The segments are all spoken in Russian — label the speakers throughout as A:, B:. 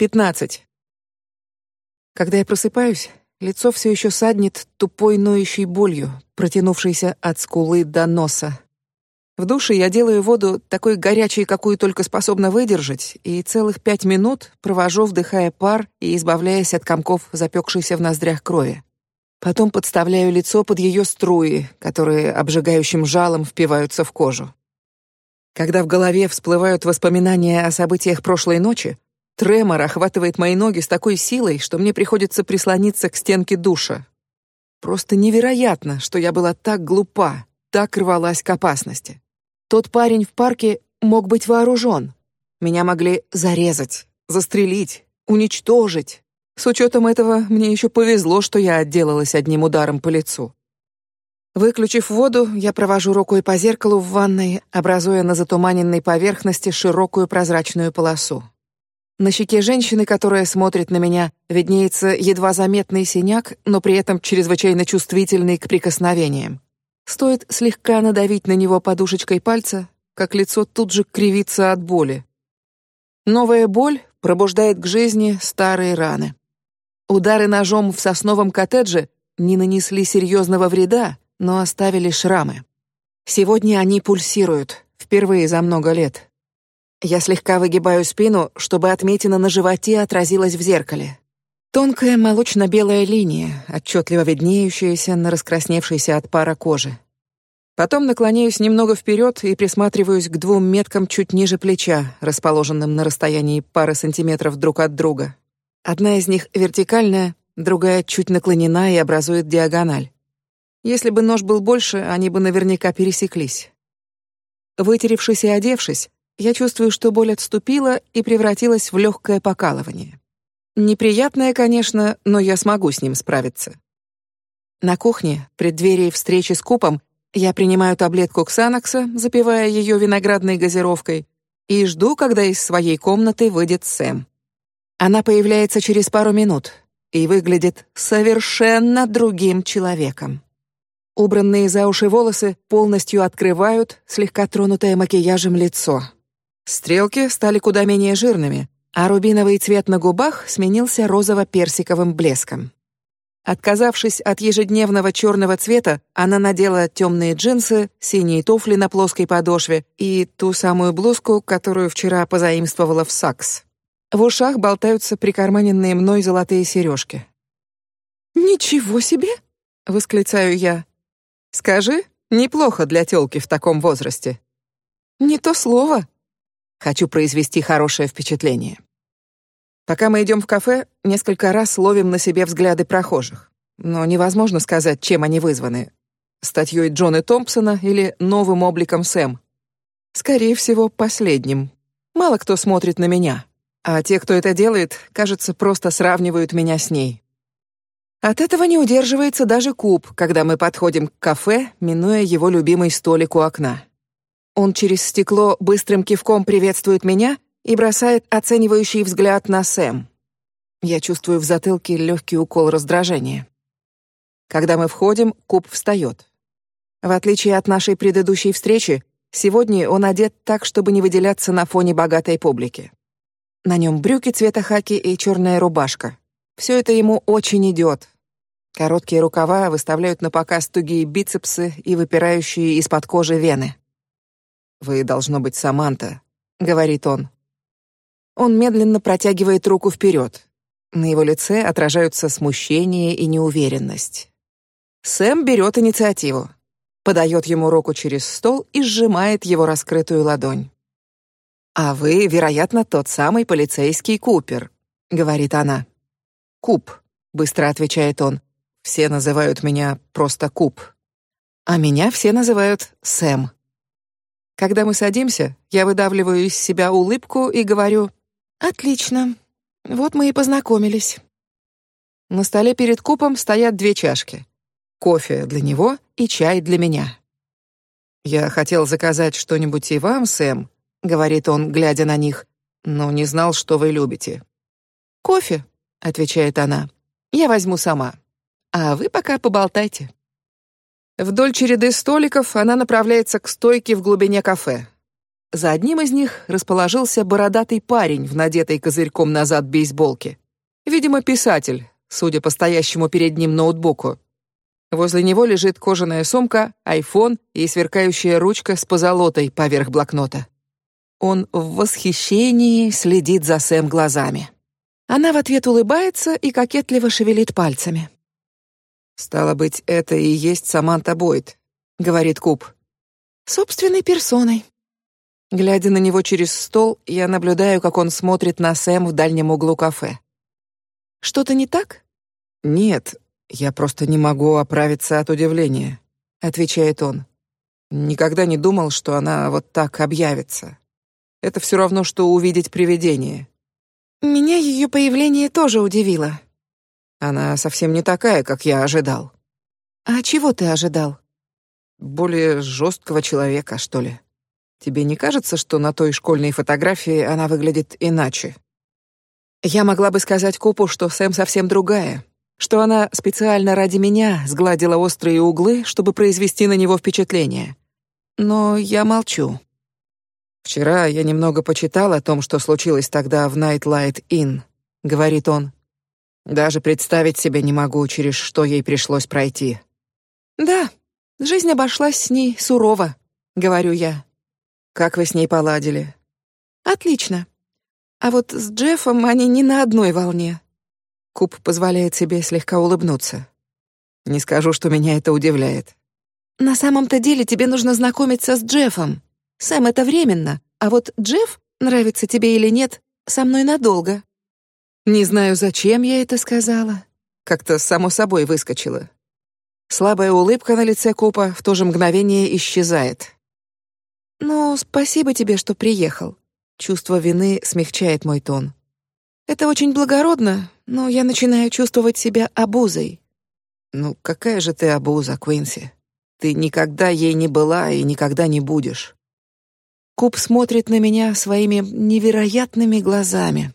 A: Пятнадцать. Когда я просыпаюсь, лицо все еще саднет тупой ноющей болью, протянувшейся от скулы до носа. В душе я делаю воду такой горячей, какую только способна выдержать, и целых пять минут провожу, вдыхая пар и избавляясь от комков запекшейся в ноздрях крови. Потом подставляю лицо под ее струи, которые обжигающим жалом впиваются в кожу. Когда в голове всплывают воспоминания о событиях прошлой ночи, тремор охватывает мои ноги с такой силой, что мне приходится прислониться к стенке душа. Просто невероятно, что я была так глупа, так рвалась к опасности. Тот парень в парке мог быть вооружен. Меня могли зарезать, застрелить, уничтожить. С учетом этого мне еще повезло, что я отделалась одним ударом по лицу. Выключив воду, я провожу рукой по зеркалу в ванной, образуя на затуманенной поверхности широкую прозрачную полосу. На щеке женщины, которая смотрит на меня, виднеется едва заметный синяк, но при этом чрезвычайно чувствительный к прикосновениям. Стоит слегка надавить на него подушечкой пальца, как лицо тут же кривится от боли. Новая боль пробуждает к жизни старые раны. Удары ножом в сосновом коттедже не нанесли серьезного вреда, но оставили шрамы. Сегодня они пульсируют, впервые за много лет. Я слегка выгибаю спину, чтобы отметина на животе отразилась в зеркале. Тонкая молочно-белая линия, отчетливо виднеющаяся на раскрасневшейся от пара кожи. Потом наклоняюсь немного вперед и присматриваюсь к двум меткам чуть ниже плеча, расположенным на расстоянии пары сантиметров друг от друга. Одна из них вертикальная, другая чуть наклонена и образует диагональ. Если бы нож был больше, они бы наверняка пересеклись. Вытеревшись и одевшись, я чувствую, что боль отступила и превратилась в легкое покалывание. Неприятное, конечно, но я смогу с ним справиться. На кухне, в преддверии встречи с Купом, я принимаю таблетку Ксанакса, запивая ее виноградной газировкой, и жду, когда из своей комнаты выйдет Сэм. Она появляется через пару минут и выглядит совершенно другим человеком. Убранные за уши волосы полностью открывают слегка тронутое макияжем лицо. Стрелки стали куда менее жирными, а рубиновый цвет на губах сменился розово-персиковым блеском. Отказавшись от ежедневного черного цвета, она надела темные джинсы, синие туфли на плоской подошве и ту самую блузку, которую вчера позаимствовала в Сакс. В ушах болтаются прикарманенные мной золотые сережки. Ничего себе! восклицаю я. Скажи, неплохо для тёлки в таком возрасте. Не то слово, Хочу произвести хорошее впечатление. Пока мы идем в кафе, несколько раз ловим на себе взгляды прохожих, но невозможно сказать, чем они вызваны: статьей Джона Томпсона или новым обликом Сэм. Скорее всего, последним. Мало кто смотрит на меня, а те, кто это делает, кажется, просто сравнивают меня с ней. От этого не удерживается даже Куб, когда мы подходим к кафе, минуя его любимый столик у окна. Он через стекло быстрым кивком приветствует меня и бросает оценивающий взгляд на Сэм. Я чувствую в затылке легкий укол раздражения. Когда мы входим, Куб встает. В отличие от нашей предыдущей встречи, сегодня он одет так, чтобы не выделяться на фоне богатой публики. На нем брюки цвета хаки и черная рубашка. Все это ему очень идет. Короткие рукава выставляют на показ тугие бицепсы и выпирающие из-под кожи вены. Вы должно быть Саманта, говорит он. Он медленно протягивает руку вперед. На его лице отражаются смущение и неуверенность. Сэм берет инициативу, подает ему руку через стол и сжимает его раскрытую ладонь. А вы, вероятно, тот самый полицейский Купер, говорит она. Куп, быстро отвечает он. Все называют меня просто Куп, а меня все называют Сэм. Когда мы садимся, я выдавливаю из себя улыбку и говорю: "Отлично. Вот мы и познакомились". На столе перед купом стоят две чашки: кофе для него и чай для меня. Я хотел заказать что-нибудь и вам, Сэм, говорит он, глядя на них, но не знал, что вы любите. Кофе, отвечает она. Я возьму сама, а вы пока поболтайте. Вдоль череды столиков она направляется к стойке в глубине кафе. За одним из них расположился бородатый парень в надетой козырьком назад бейсболке. Видимо, писатель, судя по стоящему перед ним ноутбуку. Возле него лежит кожаная сумка, айфон и сверкающая ручка с позолотой поверх блокнота. Он в восхищении следит за Сэм глазами. Она в ответ улыбается и кокетливо шевелит пальцами. Стало быть, это и есть Саманта Бойд, говорит Куб. Собственной персоной. Глядя на него через стол, я наблюдаю, как он смотрит на Сэм в дальнем углу кафе. Что-то не так? Нет, я просто не могу оправиться от удивления, отвечает он. Никогда не думал, что она вот так объявится. Это все равно что увидеть привидение. Меня ее появление тоже удивило. Она совсем не такая, как я ожидал. А чего ты ожидал? Более жесткого человека, что ли? Тебе не кажется, что на той школьной фотографии она выглядит иначе? Я могла бы сказать Купу, что Сэм совсем другая, что она специально ради меня сгладила острые углы, чтобы произвести на него впечатление. Но я молчу. Вчера я немного почитал о том, что случилось тогда в Nightlight Inn, говорит он. Даже представить себе не могу, через что ей пришлось пройти. Да, жизнь обошлась с ней сурово, говорю я. Как вы с ней поладили? Отлично. А вот с Джеффом они не на одной волне. Куб позволяет себе слегка улыбнуться. Не скажу, что меня это удивляет. На самом-то деле тебе нужно знакомиться с Джеффом. Сэм это временно, а вот Джефф, нравится тебе или нет, со мной надолго. Не знаю, зачем я это сказала. Как-то само собой выскочило. Слабая улыбка на лице Купа в то же мгновение исчезает. Ну, спасибо тебе, что приехал. Чувство вины смягчает мой тон. Это очень благородно, но я начинаю чувствовать себя обузой. Ну, какая же ты обуза, Квинси? Ты никогда ей не была и никогда не будешь. Куб смотрит на меня своими невероятными глазами.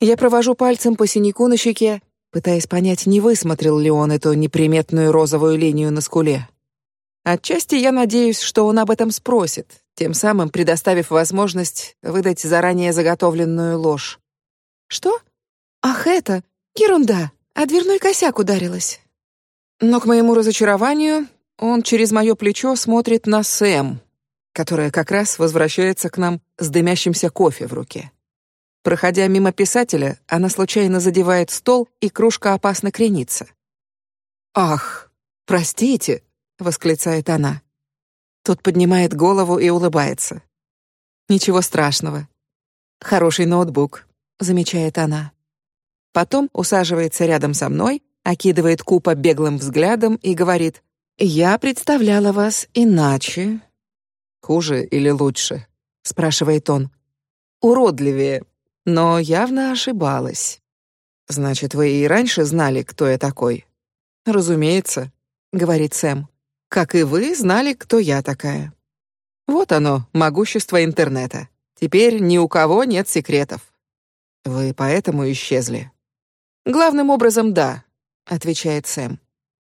A: Я провожу пальцем по синяку на щеке, пытаясь понять, не высмотрел ли он эту неприметную розовую линию на скуле. Отчасти я надеюсь, что он об этом спросит, тем самым предоставив возможность выдать заранее заготовленную ложь. Что? Ах, это ерунда. А дверной косяк ударилась. Но к моему разочарованию он через мое плечо смотрит на Сэм, которая как раз возвращается к нам с дымящимся кофе в руке. Проходя мимо писателя, она случайно задевает стол, и кружка опасно кренится. Ах, простите, восклицает она. Тот поднимает голову и улыбается. Ничего страшного. Хороший ноутбук, замечает она. Потом усаживается рядом со мной, окидывает Купа беглым взглядом и говорит: "Я представляла вас иначе. Хуже или лучше? спрашивает он. Уродливее, но явно ошибалась. Значит, вы и раньше знали, кто я такой? Разумеется, говорит Сэм. Как и вы знали, кто я такая. Вот оно, могущество интернета. Теперь ни у кого нет секретов. Вы поэтому исчезли. Главным образом, да, отвечает Сэм.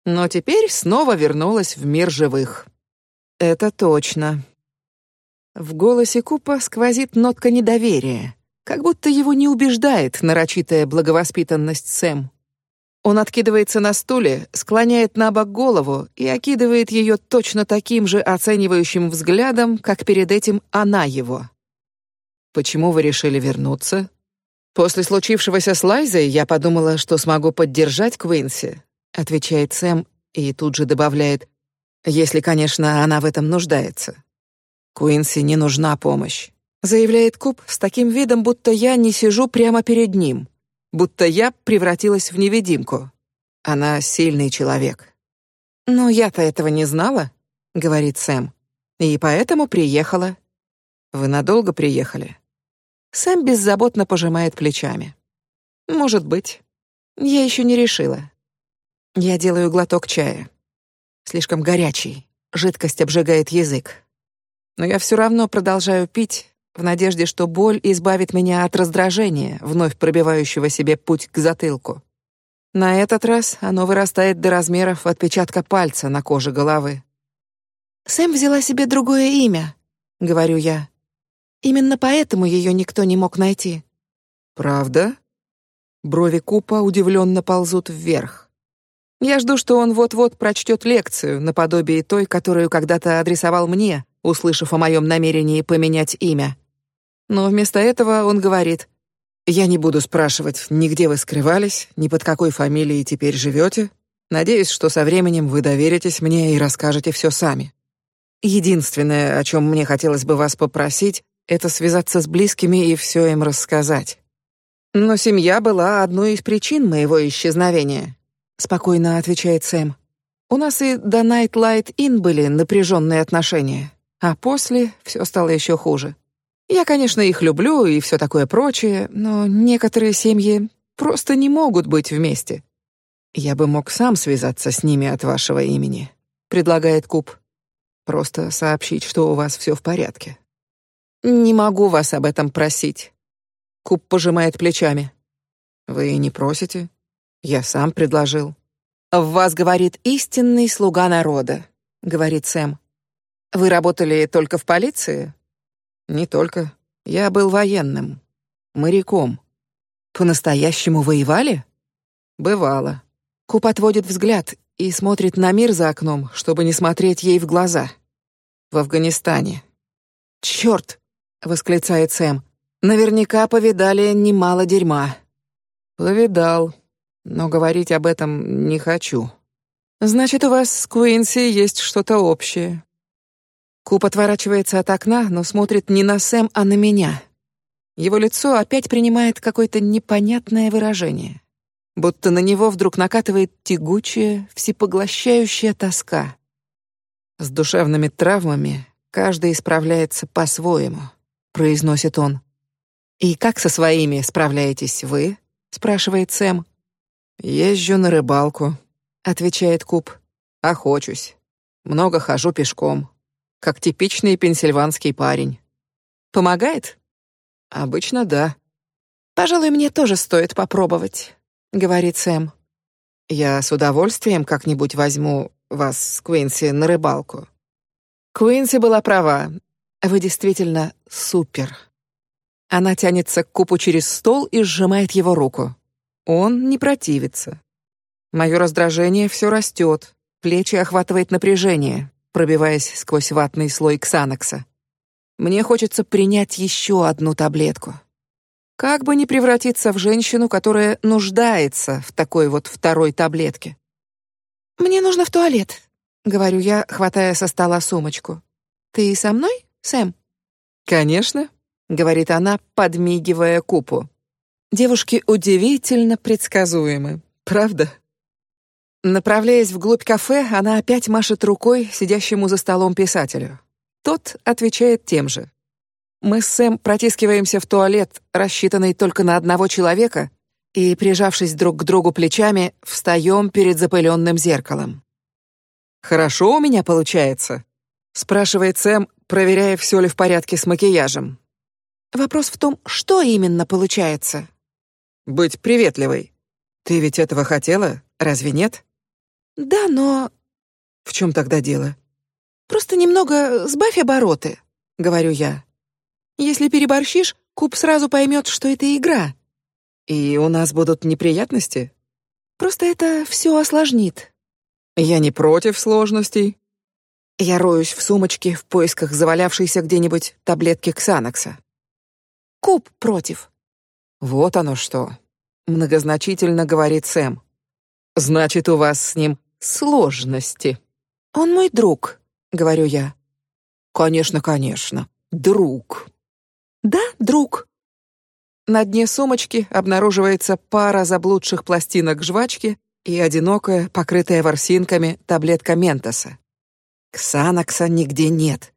A: Но теперь снова вернулась в мир живых. Это точно, в голосе Купа сквозит нотка недоверия, как будто его не убеждает нарочитая благовоспитанность Сэм. Он откидывается на стуле, склоняет на бок голову и окидывает ее точно таким же оценивающим взглядом, как перед этим она его. Почему вы решили вернуться? После случившегося с Лайзой я подумала, что смогу поддержать Квинси, отвечает Сэм и тут же добавляет: если, конечно, она в этом нуждается. Куинси не нужна помощь, заявляет Куб с таким видом, будто я не сижу прямо перед ним, будто я превратилась в невидимку. Она сильный человек. Но я-то этого не знала, говорит Сэм, и поэтому приехала. Вы надолго приехали? Сэм беззаботно пожимает плечами. Может быть. Я еще не решила. Я делаю глоток чая. Слишком горячий. Жидкость обжигает язык но я все равно продолжаю пить в надежде, что боль избавит меня от раздражения, вновь пробивающего себе путь к затылку. На этот раз оно вырастает до размеров отпечатка пальца на коже головы. Сэм взяла себе другое имя, говорю я. Именно поэтому ее никто не мог найти.
B: Правда? Брови Купа удивленно ползут вверх.
A: Я жду, что он вот-вот прочтет лекцию наподобие той, которую когда-то адресовал мне, услышав о моем намерении поменять имя. Но вместо этого он говорит:
B: "Я не буду спрашивать, ни где вы скрывались, ни под какой фамилией теперь живете. Надеюсь, что со временем вы доверитесь мне и расскажете все сами. Единственное, о чем мне хотелось бы вас попросить, это связаться с близкими и все им рассказать.
A: Но семья была одной из причин моего исчезновения, спокойно отвечает Сэм. У нас и до Night Light Inn были напряженные отношения, а после все стало еще хуже. Я, конечно, их люблю и все такое прочее, но некоторые семьи просто не могут быть вместе.
B: Я бы мог сам связаться с ними от вашего имени, предлагает Куб. Просто сообщить, что у вас все в порядке.
A: Не могу вас об этом просить. Куб пожимает плечами.
B: Вы не просите? Я сам предложил.
A: В вас говорит истинный слуга народа, говорит Сэм. Вы работали только в полиции?
B: Не только. Я был военным, моряком.
A: По-настоящему воевали?
B: Бывало.
A: Куб отводит взгляд и смотрит на мир за окном, чтобы не смотреть ей в глаза.
B: В Афганистане.
A: Черт! восклицает Сэм. Наверняка повидали немало дерьма.
B: Повидал, но говорить об этом не хочу.
A: Значит, у вас с Куинси есть что-то общее. Куп отворачивается от окна, но смотрит не на Сэм, а на меня. Его лицо опять принимает какое-то непонятное выражение, будто на него вдруг накатывает тягучая, всепоглощающая тоска.
B: С душевными травмами каждый справляется по-своему произносит он.
A: И как со своими справляетесь вы? спрашивает Сэм.
B: Езжу на рыбалку,
A: отвечает Куб.
B: Охочусь. Много хожу пешком, как типичный пенсильванский парень.
A: Помогает?
B: Обычно да.
A: Пожалуй, мне тоже стоит попробовать, говорит Сэм.
B: Я с удовольствием как-нибудь возьму вас с Квинси на рыбалку.
A: Квинси была права. Вы действительно супер. Она тянется к купу через стол и сжимает его руку. Он не противится. Мое раздражение все растет, плечи охватывает напряжение, пробиваясь сквозь ватный слой ксанокса. Мне хочется принять еще одну таблетку. Как бы не превратиться в женщину, которая нуждается в такой вот второй таблетке. Мне нужно в туалет, говорю я, хватая со стола сумочку. Ты со мной? Сэм.
B: Конечно,
A: говорит она, подмигивая Купу. Девушки удивительно предсказуемы, правда? Направляясь вглубь кафе, она опять машет рукой сидящему за столом писателю. Тот отвечает тем же. Мы с Сэм протискиваемся в туалет, рассчитанный только на одного человека, и, прижавшись друг к другу плечами, встаем перед запыленным зеркалом. Хорошо у меня получается, спрашивает Сэм, проверяя, все ли в порядке с макияжем. Вопрос в том, что именно получается.
B: Быть приветливой. Ты ведь этого хотела, разве нет?
A: Да, но
B: в чем тогда дело?
A: Просто немного сбавь обороты, говорю я. Если переборщишь, Куб сразу поймет, что это игра.
B: И у нас будут неприятности.
A: Просто это все осложнит.
B: Я не против сложностей.
A: Я роюсь в сумочке в поисках завалявшейся где-нибудь таблетки Ксанакса. Куб против.
B: Вот оно что. Многозначительно говорит Сэм. Значит, у вас с ним сложности.
A: Он мой друг, говорю я.
B: Конечно, конечно, друг.
A: Да, друг. На дне сумочки обнаруживается пара заблудших пластинок жвачки и одинокая, покрытая ворсинками, таблетка Ментоса.
B: Ксанакса нигде нет.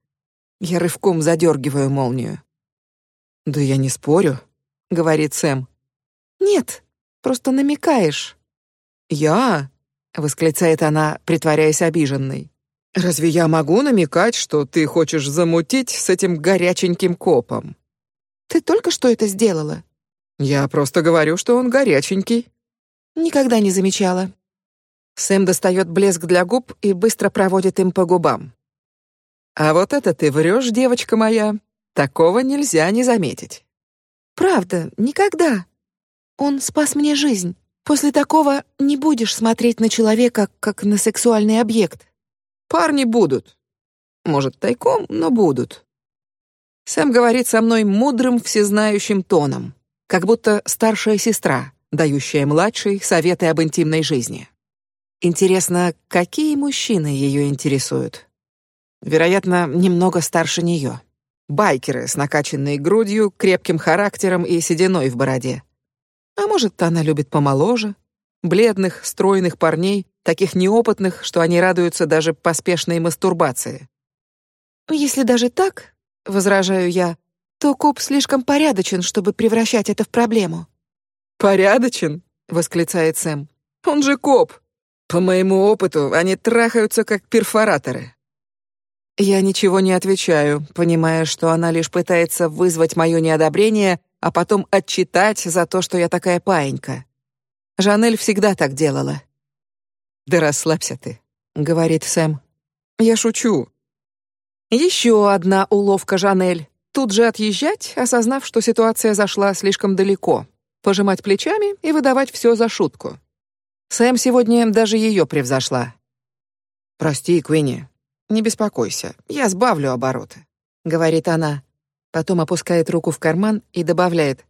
B: Я рывком задергиваю молнию.
A: Да я не спорю, говорит Сэм. Нет, просто намекаешь.
B: Я? Восклицает она, притворяясь обиженной. Разве я могу намекать, что ты хочешь замутить с этим горяченьким копом?
A: Ты только что это сделала.
B: Я просто говорю, что он горяченький.
A: Никогда не замечала. Сэм достает блеск для губ и быстро проводит им по губам.
B: А вот это ты врешь, девочка моя.
A: Такого нельзя не заметить.
B: Правда, никогда. Он спас мне жизнь. После такого не будешь смотреть на человека как на сексуальный объект.
A: Парни будут. Может, тайком, но будут. Сэм говорит со мной мудрым, всезнающим тоном, как будто старшая сестра, дающая младшей советы об интимной жизни. Интересно, какие мужчины ее интересуют? Вероятно, немного старше нее. Байкеры с накачанной грудью, крепким характером и сединой в бороде. А может, она любит помоложе, бледных, стройных парней, таких неопытных, что они радуются даже поспешной мастурбации.
B: Если даже так, возражаю я, то Куб слишком порядочен, чтобы превращать это в проблему.
A: Порядочен, восклицает Сэм. Он же коп. По моему опыту, они трахаются как перфораторы. Я ничего не отвечаю, понимая, что она лишь пытается вызвать мое неодобрение, а потом отчитать за то, что я такая паинька. Жанель всегда так делала. Да расслабься ты, говорит Сэм. Я шучу. Еще одна уловка Жанель. Тут же отъезжать, осознав, что ситуация зашла слишком далеко, пожимать плечами и выдавать все за шутку. Сэм сегодня даже ее превзошла. Прости, Квинни, не беспокойся, я сбавлю обороты, говорит она, потом опускает руку в карман и добавляет: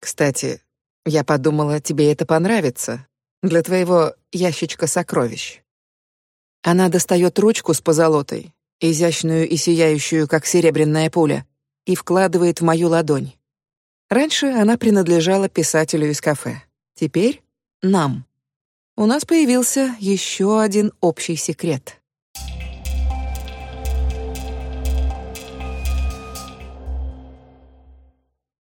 A: кстати, я подумала, тебе это понравится для твоего ящичка сокровищ. Она достает ручку с позолотой, изящную и сияющую, как серебряная пуля, и вкладывает в мою ладонь. Раньше она принадлежала писателю из кафе. Теперь нам. У нас появился еще один общий секрет.